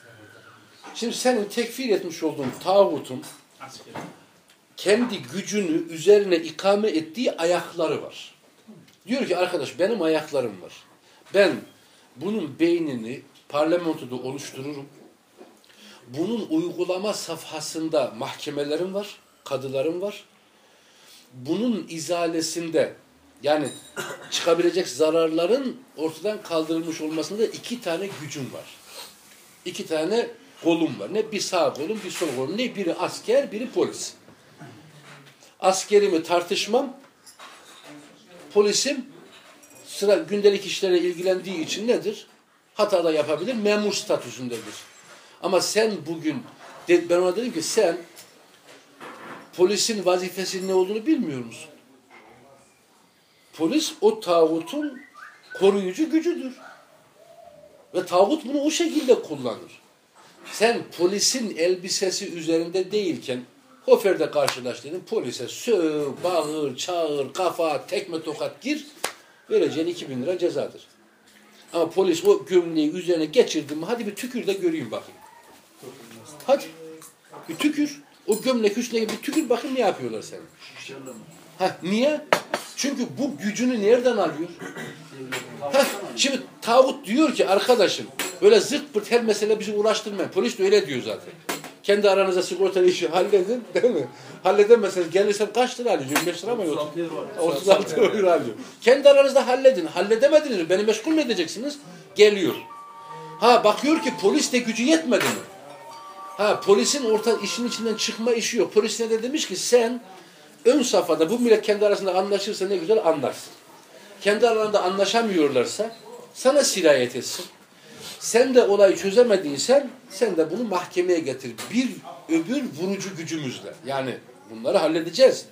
Şimdi senin tekfir etmiş olduğun tağutun kendi gücünü üzerine ikame ettiği ayakları var. Diyor ki arkadaş benim ayaklarım var. Ben bunun beynini parlamentoda oluştururum. Bunun uygulama safhasında mahkemelerim var, kadılarım var. Bunun izalesinde yani çıkabilecek zararların ortadan kaldırılmış olmasında iki tane gücüm var. İki tane kolum var. Ne bir sağ kolum, bir sol kolum. Ne biri asker, biri polis. Askerimi tartışmam, polisim sıra gündelik işlerle ilgilendiği için nedir? Hata da yapabilir, memur statüsündedir. Ama sen bugün, ben ona dedim ki sen polisin vazifesinin ne olduğunu bilmiyor musun? Polis o tağutun koruyucu gücüdür. Ve tağut bunu o şekilde kullanır. Sen polisin elbisesi üzerinde değilken Hofer'de karşılaş dedim. Polise söv, bağır, çağır, kafa, tekme tokat gir. Vereceğin 2000 lira cezadır. Ama polis o gömleği üzerine geçirdi mi hadi bir tükür de göreyim bakayım. Hadi. Bir tükür. O gömlek üstüne bir tükür bakayım ne yapıyorlar senin. Ha, niye? Çünkü bu gücünü nereden alıyor? Heh, şimdi tağut diyor ki arkadaşım böyle zırt pırt her mesele bizi uğraştırmayın. Polis de öyle diyor zaten. Kendi aranızda sigortalı işi halledin değil mi? Halledemezseniz gelirsem kaç lira alıyor? 25 lira mı? 36 euro var. 36 lira alıyor. Kendi aranızda halledin. Halledemediniz mi? Beni meşgul mü edeceksiniz? Geliyor. Ha bakıyor ki polis de gücü yetmedi mi? Ha polisin orta işin içinden çıkma işi yok. Polis ne de demiş ki sen ön safhada bu millet kendi arasında anlaşırsa ne güzel anlarsın. Kendi aralarında anlaşamıyorlarsa sana sirayet etsin. Sen de olayı çözemediysen sen de bunu mahkemeye getir. Bir öbür vurucu gücümüzle. Yani bunları halledeceğiz.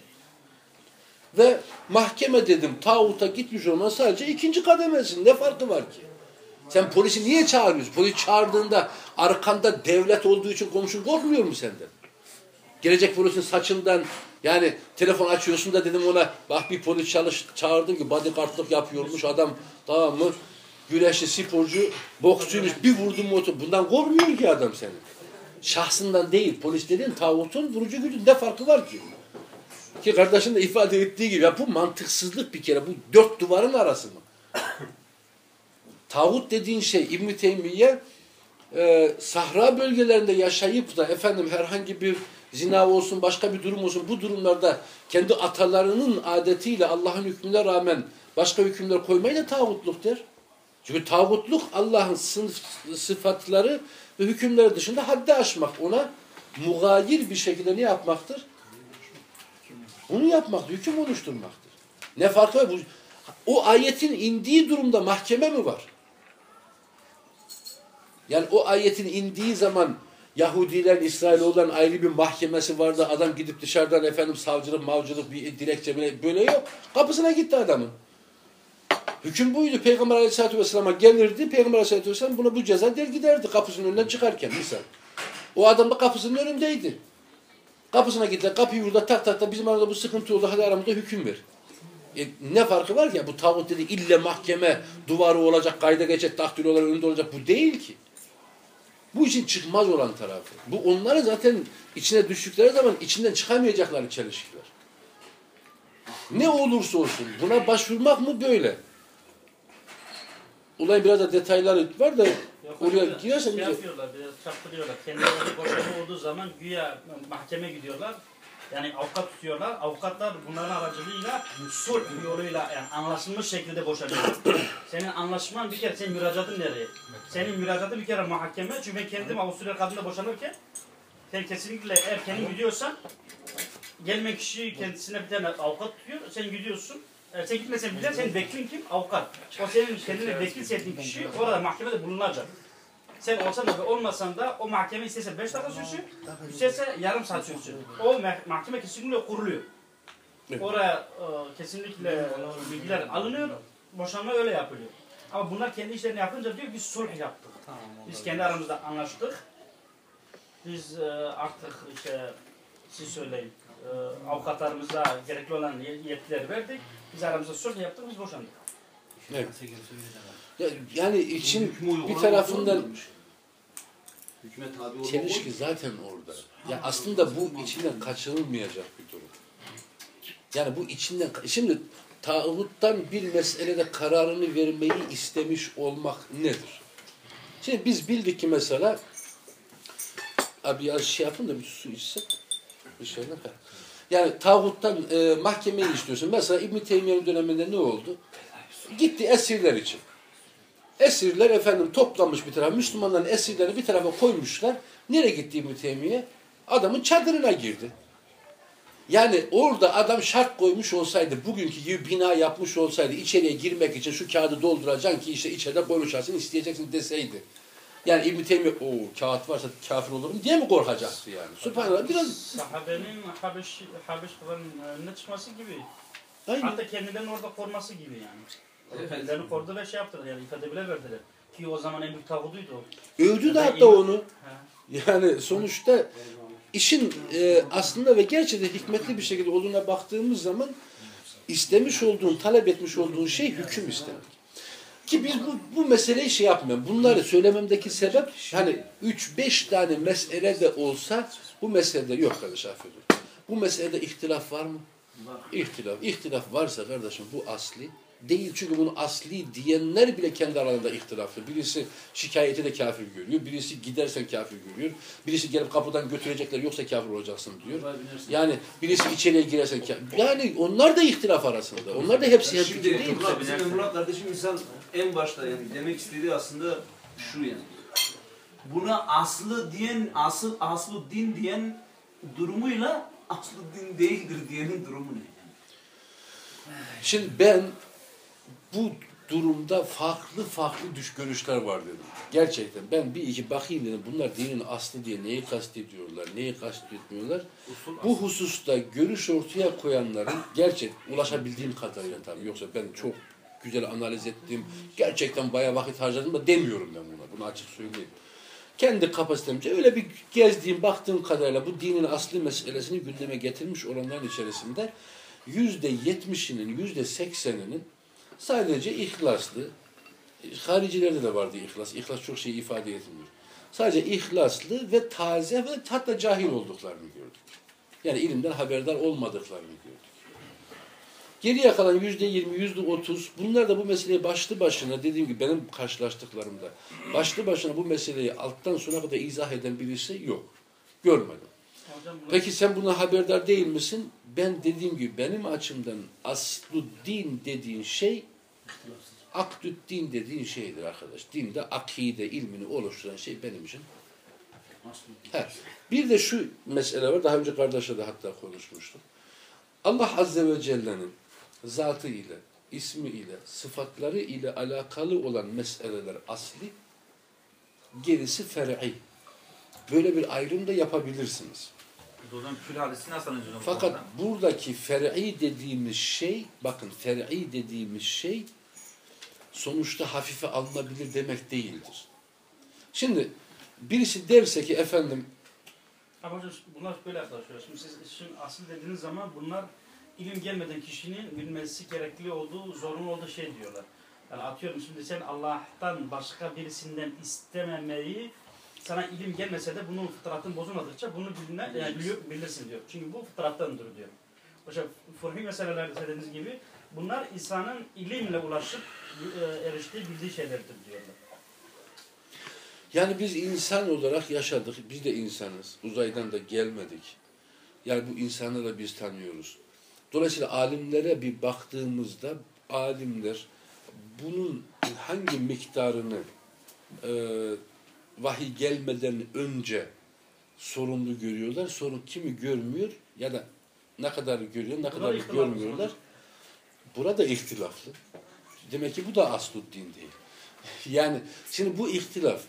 Ve mahkeme dedim tağuta gitmiş olman sadece ikinci kademesin. Ne farkı var ki? Sen polisi niye çağırıyorsun? Polis çağırdığında arkanda devlet olduğu için komşun korkmuyor mu senden? Gelecek polisin saçından yani telefon açıyorsun da dedim ona bak bir polis çalış çağırdım ki bodyguardlık yapıyormuş adam tamam mı? Güreşçi, sporcu, boksçuymuş bir vurdum mu otur. Bundan korkmuyor ki adam senin. Şahsından değil. Polis dediğin tağutun vurucu gücün ne farkı var ki? Ki kardeşin de ifade ettiği gibi ya bu mantıksızlık bir kere. Bu dört duvarın arası mı? Tağut dediğin şey İbn-i Teymiye e, sahra bölgelerinde yaşayıp da efendim herhangi bir zina olsun başka bir durum olsun bu durumlarda kendi atalarının adetiyle Allah'ın hükmüne rağmen başka hükümler koymayı da tağutluk der. Çünkü tağutluk Allah'ın sıfatları ve hükümleri dışında haddi aşmak. Ona mugayir bir şekilde ne yapmaktır? Bunu yapmaktır, hüküm oluşturmaktır. Ne farkı var? Bu, o ayetin indiği durumda mahkeme mi var? Yani o ayetin indiği zaman Yahudiler, İsrailoğulların ayrı bir mahkemesi vardı. Adam gidip dışarıdan efendim savcılık, mavcılık bir dilekçe böyle yok. Kapısına gitti adamın. Hüküm buydu. Peygamber Aleyhisselatü Vesselam'a gelirdi. Peygamber Aleyhisselatü Vesselam buna bu ceza der giderdi kapısının önünden çıkarken misal. O adam da kapısının önündeydi. Kapısına gittiler. Kapıyı vurdular. Tak tak tak bizim aramızda bu sıkıntı oldu. Hadi aramızda hüküm ver. E, ne farkı var ya? Bu tağut dedi ille mahkeme duvarı olacak, kayda geçecek, daktilolar önünde olacak. Bu değil ki. Bu için çıkmaz olan tarafı. Bu onları zaten içine düştükleri zaman içinden çıkamayacakları çelişkiler. Ne olursa olsun buna başvurmak mı böyle? Olayın biraz da detayları var da Yok, oraya girersen şey bize- yapıyorlar, biraz çarptırıyorlar. Kendileri boşanma olduğu zaman güya mahkeme gidiyorlar. Yani avukat tutuyorlar. Avukatlar bunların aracılığıyla sulh yoluyla yani anlaşılmış şekilde boşanıyor. Senin anlaşman bir kere senin müracaatın nereye? Senin müracaatın bir kere mahkeme. Çünkü ben kendim Avusturya kadında boşanırken sen kesinlikle eğer kendin gidiyorsan gelme kişi kendisine bir tane avukat tutuyor. Sen gidiyorsun. Eğer sen gitmesen bile senin vekilin kim? Avukat. O senin kendine vekil seçtiğin kişi orada mahkemede bulunacak. Sen olsan da olmasan da o mahkeme istese 5 dakika sürsün, isterse yarım saat sürsün. O mahkeme kesinlikle kuruluyor. Oraya e, kesinlikle bilgiler alınıyor, boşanma öyle yapılıyor. Ama bunlar kendi işlerini yapınca diyor biz sulh yaptık. Biz kendi aramızda anlaştık. Biz e, artık işte siz söyleyin. E, avukatlarımıza gerekli olan ye- yetkileri verdik. Biz aramızda sulh yaptık, biz boşandık. Evet. Ya- Yani için bir tarafından tabi olmak çelişki zaten orada. Ya aslında bu içinden kaçınılmayacak bir durum. Yani bu içinden şimdi tağuttan bir meselede kararını vermeyi istemiş olmak nedir? Şimdi biz bildik ki mesela abi ya şey yapın da bir su içsek bir şeyler. ha. Yani tağuttan e, mahkemeyi istiyorsun. Mesela İbn Teymiye'nin döneminde ne oldu? Gitti esirler için. Esirler efendim toplamış bir tarafa. Müslümanların esirlerini bir tarafa koymuşlar. Nereye gitti İbn Teymiye? Adamın çadırına girdi. Yani orada adam şart koymuş olsaydı, bugünkü gibi bina yapmış olsaydı, içeriye girmek için şu kağıdı dolduracaksın ki işte içeride konuşarsın, isteyeceksin deseydi. Yani İbn Teymiye o kağıt varsa kafir olurum diye mi korkacaktı yani? Subhanallah biraz Sahabenin Habeş, Habeş kralının önüne çıkması gibi. Aynen. Hatta kendilerini orada koruması gibi yani. Evet. Kendilerini korudu ve şey yaptılar yani ifade bile verdiler. Ki o zaman en büyük tağutuydu o. Övdü de hatta iman- onu. Ha. Yani sonuçta işin e, aslında ve gerçekten hikmetli bir şekilde olduğuna baktığımız zaman istemiş olduğun, talep etmiş olduğun şey hüküm istemek. Ki biz bu, bu meseleyi şey yapmıyorum. Bunları söylememdeki sebep hani 3-5 tane mesele de olsa bu meselede yok kardeş affedin. Bu meselede ihtilaf var mı? İhtilaf. İhtilaf varsa kardeşim bu asli değil. Çünkü bunu asli diyenler bile kendi aralarında ihtilaflı. Birisi şikayeti de kafir görüyor. Birisi gidersen kafir görüyor. Birisi gelip kapıdan götürecekler yoksa kafir olacaksın diyor. Yani birisi içeriye girersen kafir. Yani onlar da ihtilaf arasında. Onlar da hepsi hep Şimdi değil mi? Murat, bizim Murat kardeşim insan en başta yani demek istediği aslında şu yani. Buna aslı diyen, asıl aslı din diyen durumuyla aslı din değildir diyenin durumu ne? Şimdi ben bu durumda farklı farklı düş görüşler var dedim. Gerçekten ben bir iki bakayım dedim. Bunlar dinin aslı diye neyi kastediyorlar, neyi kastetmiyorlar. Bu hususta görüş ortaya koyanların gerçek ulaşabildiğim kadarıyla tabii. Yoksa ben çok güzel analiz ettim. Gerçekten bayağı vakit harcadım da demiyorum ben buna. Bunu açık söyleyeyim. Kendi kapasitemce öyle bir gezdiğim, baktığım kadarıyla bu dinin asli meselesini gündeme getirmiş olanların içerisinde yüzde yetmişinin, yüzde sekseninin sadece ihlaslı, haricilerde de vardı ihlas. İhlas çok şey ifade etmiyor. Sadece ihlaslı ve taze ve hatta cahil olduklarını gördük. Yani ilimden haberdar olmadıklarını gördük. Geriye kalan yüzde yirmi, yüzde otuz bunlar da bu meseleyi başlı başına dediğim gibi benim karşılaştıklarımda başlı başına bu meseleyi alttan sona kadar izah eden birisi yok. Görmedim. Peki sen buna haberdar değil misin? Ben dediğim gibi benim açımdan aslu din dediğin şey akdü din dediğin şeydir arkadaş. Dinde akide ilmini oluşturan şey benim için. He. Bir de şu mesele var. Daha önce kardeşle de hatta konuşmuştuk. Allah Azze ve Celle'nin zatı ile, ismi ile, sıfatları ile alakalı olan meseleler asli, gerisi fer'i. Böyle bir ayrım da yapabilirsiniz. Zaman kül nasıl anlıyoruz? Fakat buradaki fer'i dediğimiz şey, bakın fer'i dediğimiz şey sonuçta hafife alınabilir demek değildir. Şimdi birisi derse ki efendim Ama hocam bunlar böyle yaklaşıyor. Şimdi siz işin asıl dediğiniz zaman bunlar ilim gelmeden kişinin bilmesi gerekli olduğu, zorunlu olduğu şey diyorlar. Yani atıyorum şimdi sen Allah'tan başka birisinden istememeyi sana ilim gelmese de bunun fıtratın bozulmadıkça bunu biline, yani biliyor, bilirsin diyor. Çünkü bu fıtrattandır diyor. Hocam fırhi meselelerde söylediğiniz gibi bunlar insanın ilimle ulaşıp e, eriştiği bildiği şeylerdir diyorlar. Yani biz insan olarak yaşadık. Biz de insanız. Uzaydan da gelmedik. Yani bu insanları da biz tanıyoruz. Dolayısıyla alimlere bir baktığımızda alimler bunun hangi miktarını e, vahiy gelmeden önce sorumlu görüyorlar. Sorun kimi görmüyor ya da ne kadar görüyor, ne kadar görmüyorlar. Burada ihtilaflı. Demek ki bu da asluddin değil. Yani şimdi bu ihtilaf.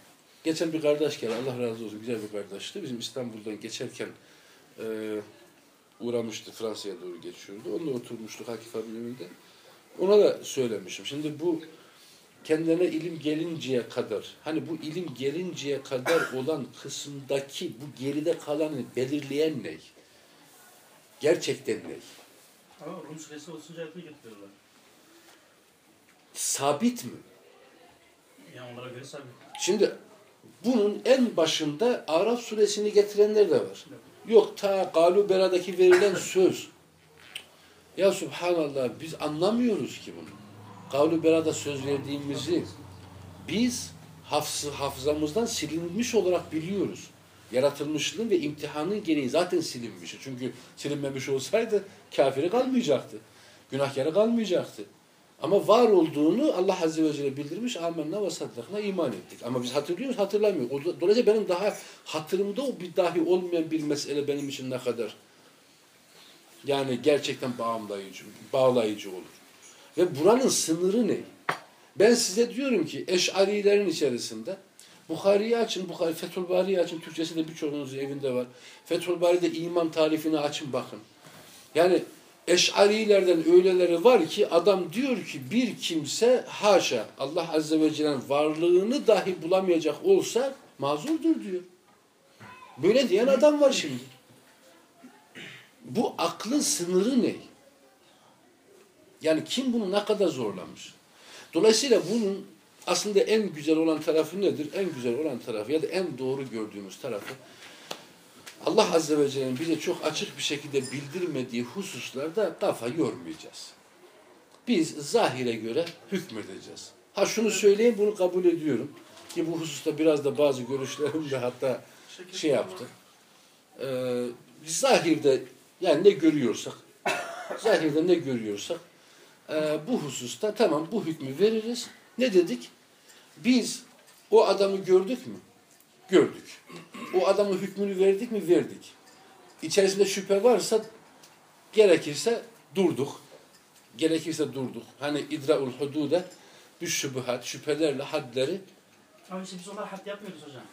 Geçen bir kardeş geldi. Allah razı olsun. Güzel bir kardeşti. Bizim İstanbul'dan geçerken e, uğramıştı. Fransa'ya doğru geçiyordu. Onunla oturmuştuk Akif abinin önünde. Ona da söylemişim. Şimdi bu kendine ilim gelinceye kadar, hani bu ilim gelinceye kadar olan kısımdaki bu geride kalanı belirleyen ne? Gerçekten ne? Ama Rum suresi 30. ayetini getiriyorlar. Sabit mi? Yani onlara göre sabit. Şimdi bunun en başında Araf suresini getirenler de var. Yok ta Galubera'daki verilen söz. Ya Subhanallah biz anlamıyoruz ki bunu. Galubera'da söz verdiğimizi biz hafız, hafızamızdan silinmiş olarak biliyoruz. Yaratılmışlığın ve imtihanın gereği zaten silinmiş. Çünkü silinmemiş olsaydı kafiri kalmayacaktı. Günahkarı kalmayacaktı. Ama var olduğunu Allah Azze ve Celle bildirmiş. Amenna ve saddakna iman ettik. Ama biz hatırlıyoruz, hatırlamıyoruz. Dolayısıyla benim daha hatırımda o bir dahi olmayan bir mesele benim için ne kadar yani gerçekten bağımlayıcı, bağlayıcı olur. Ve buranın sınırı ne? Ben size diyorum ki Eş'arilerin içerisinde Bukhari'yi açın, Bukhari, Fethül Bari'yi açın. Türkçesi de birçoğunuzun evinde var. Fethül Bari'de iman tarifini açın bakın. Yani Eş'arilerden öyleleri var ki adam diyor ki bir kimse haşa Allah Azze ve Celle'nin varlığını dahi bulamayacak olsa mazurdur diyor. Böyle diyen adam var şimdi. Bu aklın sınırı ne? Yani kim bunu ne kadar zorlamış? Dolayısıyla bunun aslında en güzel olan tarafı nedir? En güzel olan tarafı ya da en doğru gördüğümüz tarafı Allah Azze ve Celle'nin bize çok açık bir şekilde bildirmediği hususlarda kafa yormayacağız. Biz zahire göre hükmedeceğiz. Ha şunu söyleyeyim bunu kabul ediyorum. Ki bu hususta biraz da bazı görüşlerim de hatta şey yaptı. Ee, zahirde yani ne görüyorsak zahirde ne görüyorsak e, bu hususta tamam bu hükmü veririz. Ne dedik? Biz o adamı gördük mü? Gördük. O adamın hükmünü verdik mi? Verdik. İçerisinde şüphe varsa gerekirse durduk. Gerekirse durduk. Hani idra'ul hudude bir şübuhat, şüphelerle hadleri Ama işte biz onlara had yapmıyoruz hocam.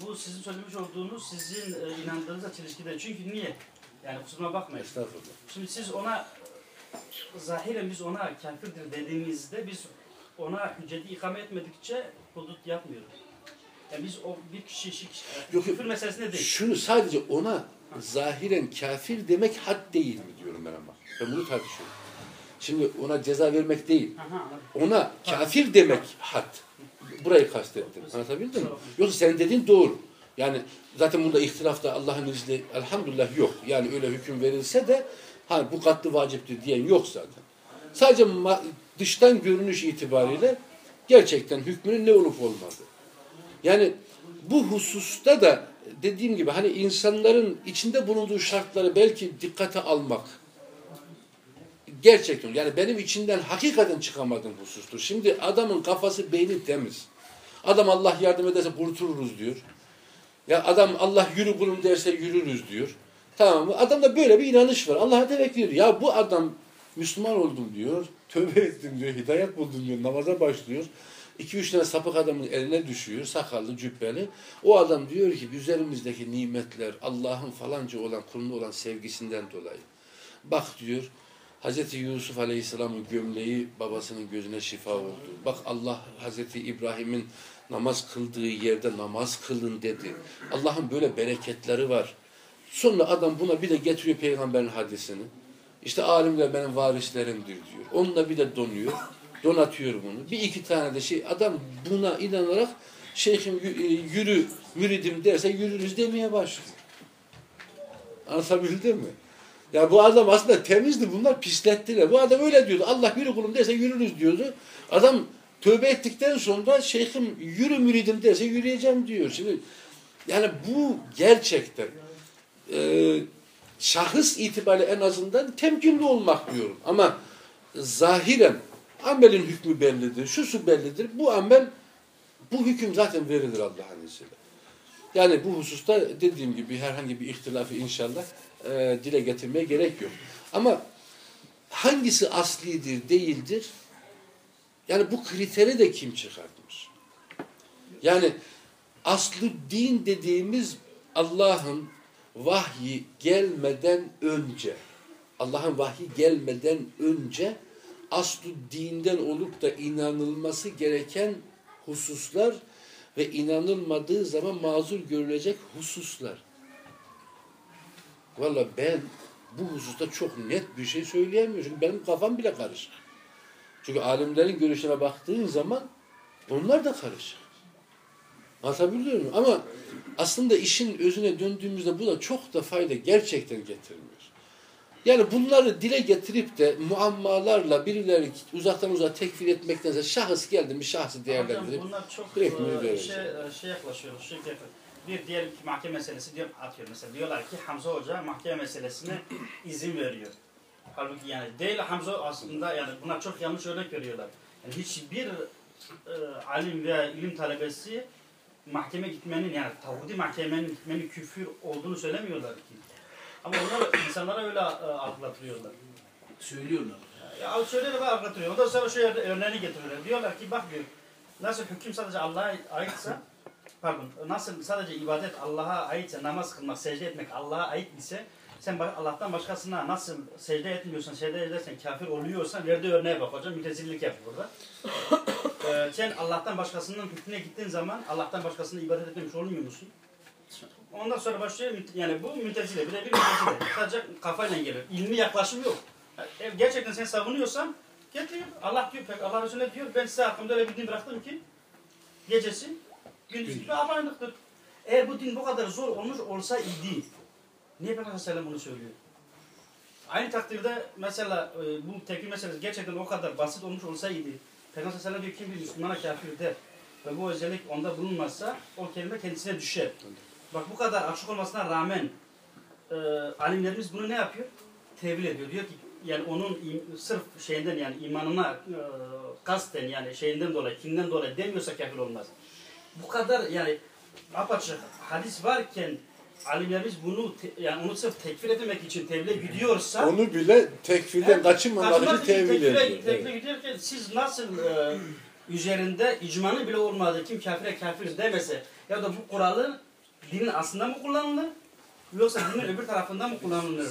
Bu sizin söylemiş olduğunuz sizin e, inandığınızla çelişkide. Çünkü niye? Yani kusuruma bakmayın. estağfurullah. Şimdi siz ona zahiren biz ona kafirdir dediğimizde biz ona hücceti ikame etmedikçe hudut yapmıyoruz. Yani biz o bir kişi şik, yok. küfür meselesinde değil. Şunu sadece ona zahiren kafir demek had değil mi diyorum ben ama. Ben bunu tartışıyorum. Şimdi ona ceza vermek değil. Aha. Ona kafir demek had. Burayı kastettim. Anlatabildim mi? Yoksa sen dediğin doğru. Yani zaten bunda ihtilaf da Allah'ın izniyle elhamdülillah yok. Yani öyle hüküm verilse de ha bu katlı vaciptir diyen yok zaten. Sadece dıştan görünüş itibariyle gerçekten hükmünün ne olup olmadığı. Yani bu hususta da dediğim gibi hani insanların içinde bulunduğu şartları belki dikkate almak gerçekten yani benim içinden hakikaten çıkamadığım husustur. Şimdi adamın kafası beyni temiz. Adam Allah yardım ederse kurtuluruz diyor. Ya adam Allah yürü kulum derse yürürüz diyor. Tamam mı? Adamda böyle bir inanış var. Allah'a tevekkül ediyor. Ya bu adam Müslüman oldum diyor. Tövbe ettim diyor. Hidayet buldum diyor. Namaza başlıyor. iki üç tane sapık adamın eline düşüyor, sakallı, cübbeli. O adam diyor ki üzerimizdeki nimetler Allah'ın falanca olan, kuluna olan sevgisinden dolayı. Bak diyor, Hz. Yusuf Aleyhisselam'ın gömleği babasının gözüne şifa oldu. Bak Allah Hz. İbrahim'in namaz kıldığı yerde namaz kılın dedi. Allah'ın böyle bereketleri var. Sonra adam buna bir de getiriyor peygamberin hadisini. İşte alimler benim varislerimdir diyor. Onunla bir de donuyor. Donatıyor bunu. Bir iki tane de şey adam buna inanarak şeyhim e, yürü müridim derse yürürüz demeye başlıyor. Anlatabildim mi? Ya bu adam aslında temizdi. Bunlar pislettiler. Bu adam öyle diyordu. Allah yürü kulum derse yürürüz diyordu. Adam tövbe ettikten sonra şeyhim yürü müridim derse yürüyeceğim diyor. Şimdi yani bu gerçekten e, şahıs itibariyle en azından temkinli olmak diyorum. Ama zahiren amelin hükmü bellidir. Şusu bellidir. Bu amel bu hüküm zaten verilir Allah'ın izniyle. Yani bu hususta dediğim gibi herhangi bir ihtilafı inşallah e, dile getirmeye gerek yok. Ama hangisi aslidir, değildir? Yani bu kriteri de kim çıkartmış? Yani aslı din dediğimiz Allah'ın vahyi gelmeden önce, Allah'ın vahyi gelmeden önce aslı dinden olup da inanılması gereken hususlar ve inanılmadığı zaman mazur görülecek hususlar. Valla ben bu hususta çok net bir şey söyleyemiyorum. Çünkü benim kafam bile karışık. Çünkü alimlerin görüşüne baktığın zaman onlar da karışık. Anlatabiliyor muyum? Ama aslında işin özüne döndüğümüzde bu da çok da fayda gerçekten getirmiyor. Yani bunları dile getirip de muammalarla birileri uzaktan uzağa tekfir etmektense şahıs geldi mi şahsı değerlendirip bunlar çok direkt e, şey, e, şey yaklaşıyor. Şey, yaklaşıyor. bir diyelim ki mahkeme meselesi diyor, atıyor mesela. Diyorlar ki Hamza Hoca mahkeme meselesine izin veriyor. Halbuki yani değil Hamza aslında yani buna çok yanlış örnek veriyorlar. Yani hiçbir e, alim veya ilim talebesi mahkeme gitmenin yani tavhidi mahkemenin gitmenin küfür olduğunu söylemiyorlar ki. Ama onlar insanlara öyle e, algılatıyorlar. Söylüyorlar. Ya şöyle de anlatıyor. Ondan sonra şu örne- örneğini getiriyorlar. Diyorlar ki bak diyor. Nasıl hüküm sadece Allah'a aitse pardon nasıl sadece ibadet Allah'a aitse namaz kılmak, secde etmek Allah'a ait ise sen Allah'tan başkasına nasıl secde etmiyorsan, secde edersen kafir oluyorsan verdiği örneğe bak hocam. Mütezillik yapıyor burada. Ee, sen Allah'tan başkasının hükmüne gittiğin zaman Allah'tan başkasına ibadet etmemiş olmuyor musun? Ondan sonra başlıyor yani bu mütezile bir de bir mütezile. Sadece kafayla geliyor. İlmi yaklaşım yok. E, Gerçekten sen savunuyorsan getiriyor. Allah diyor pek Allah Resulü diyor ben size hakkımda öyle bir din bıraktım ki gecesi gündüz gibi amanlıktır. Eğer bu din bu kadar zor olmuş olsa idi. Niye Peygamber Aleyhisselam bunu söylüyor? Aynı takdirde mesela e, bu tekfir meselesi gerçekten o kadar basit olmuş olsaydı Peygamber Aleyhisselam diyor kim bir Müslümana kafir der ve bu özellik onda bulunmazsa o kelime kendisine düşer. Bak bu kadar açık olmasına rağmen e, alimlerimiz bunu ne yapıyor? Tevil ediyor. Diyor ki yani onun im- sırf şeyinden yani imanına e, kasten yani şeyinden dolayı, kinden dolayı demiyorsa kafir olmaz. Bu kadar yani apaçık hadis varken alimlerimiz bunu te- yani onu sırf tekfir etmek için tevhile gidiyorsa onu bile tekfirden kaçınmamak için tevil ediyor. tekfire, Evet. giderken siz nasıl e, üzerinde icmanı bile olmadı kim kafire kafir demese ya da bu kuralı dinin aslında mı kullanılır yoksa dinin öbür tarafında mı kullanılır?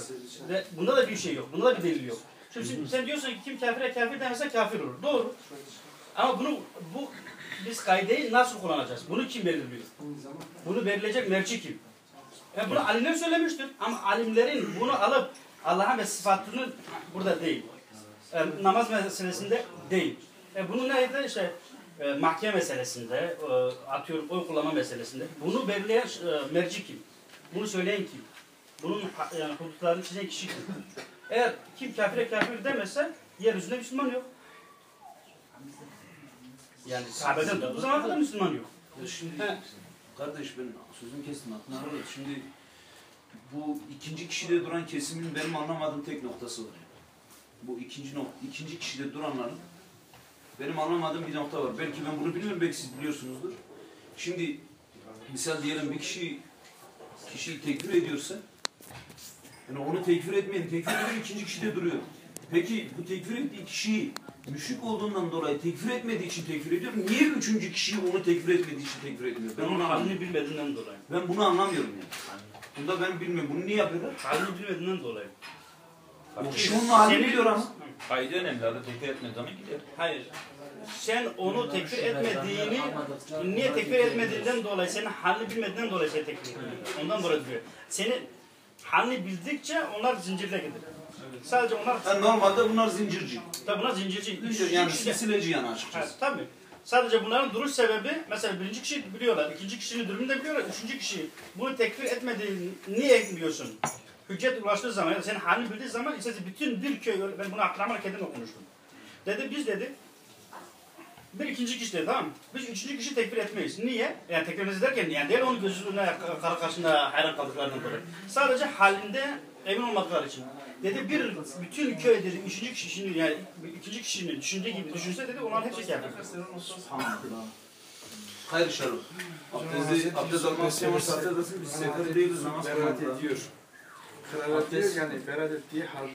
Ve bunda da bir şey yok. Bunda da bir delil yok. Şimdi sen- sen diyorsun ki kim kafire kafir demese kafir olur. Doğru. Ama bunu bu biz kaideyi nasıl kullanacağız? Bunu kim belirliyor? Bunu belirleyecek merci kim? Yani bunu alimler söylemiştir. Ama alimlerin bunu alıp Allah'ın ve sıfatını burada değil. E, namaz meselesinde değil. E, bunu neydi? İşte e, mahkeme meselesinde, e, atıyorum oy kullanma meselesinde. Bunu belirleyen e, merci kim? Bunu söyleyen kim? Bunun yani hudutlarını çizen kişi kim? Eğer kim kafire kafir demezse yeryüzünde Müslüman yok. Yani sahabeden tuttuğu zaman kadar Müslüman yok. He. Kardeş ben sözünü kestim aklına alır. Şimdi bu ikinci kişide duran kesimin benim anlamadığım tek noktası var. Bu ikinci nok ikinci kişide duranların benim anlamadığım bir nokta var. Belki ben bunu bilmiyorum, belki siz biliyorsunuzdur. Şimdi misal diyelim bir kişi kişiyi tekfir ediyorsa yani onu tekfir etmeyen tekfir ediyor ikinci kişide duruyor. Peki bu tekfir ettiği kişiyi müşrik olduğundan dolayı tekfir etmediği için tekfir ediyor. Niye üçüncü kişiyi onu tekfir etmediği için tekfir etmiyor? Ben bunu anlamıyorum. halini bilmediğinden dolayı. Ben bunu anlamıyorum yani. Bunda ben bilmiyorum. Bunu niye yapıyorlar? Halini bilmediğinden dolayı. O kişi onun halini biliyor ama. Kaydı önemli. Adam tekrar etmediği zaman gider. Hayır. Sen onu tekfir etmediğini, niye tekfir etmediğinden dolayı, senin halini bilmediğinden dolayı seni tekfir ediyor. Ondan dolayı diyor. Senin halini bildikçe onlar zincirle gider. Sadece onlar, Yani normalde bunlar zincirci. tabi bunlar zincirci. Üçüncü Yani silsileci yani açıkçası. tabii. Sadece bunların duruş sebebi, mesela birinci kişi biliyorlar, ikinci kişinin durumunu da biliyorlar, üçüncü kişi bunu tekfir etmediğini niye biliyorsun? Hüccet ulaştığı zaman, ya da senin halini bildiği zaman, işte bütün bir köy, ben bunu Abdurrahman kendimle konuştum. Dedi, biz dedi, bir ikinci kişi dedi tamam? Biz üçüncü kişi tekfir etmeyiz. Niye? Yani tekfir etmeyiz derken yani değil onun gözüne kara karşısında hayran kaldıklarından dolayı. Sadece halinde emin olmadıkları için. Dedi bir bütün köy dedi üçüncü kişinin yani ikinci kişinin düşündüğü gibi düşünse dedi onlar hepsi kafir. Hayır olsun. Abdesti, abdest almak isteyen varsa abdest alsın. Biz sefer değiliz namaz kılmakla. ediyor. Beraat ediyor yani beraat ettiği halde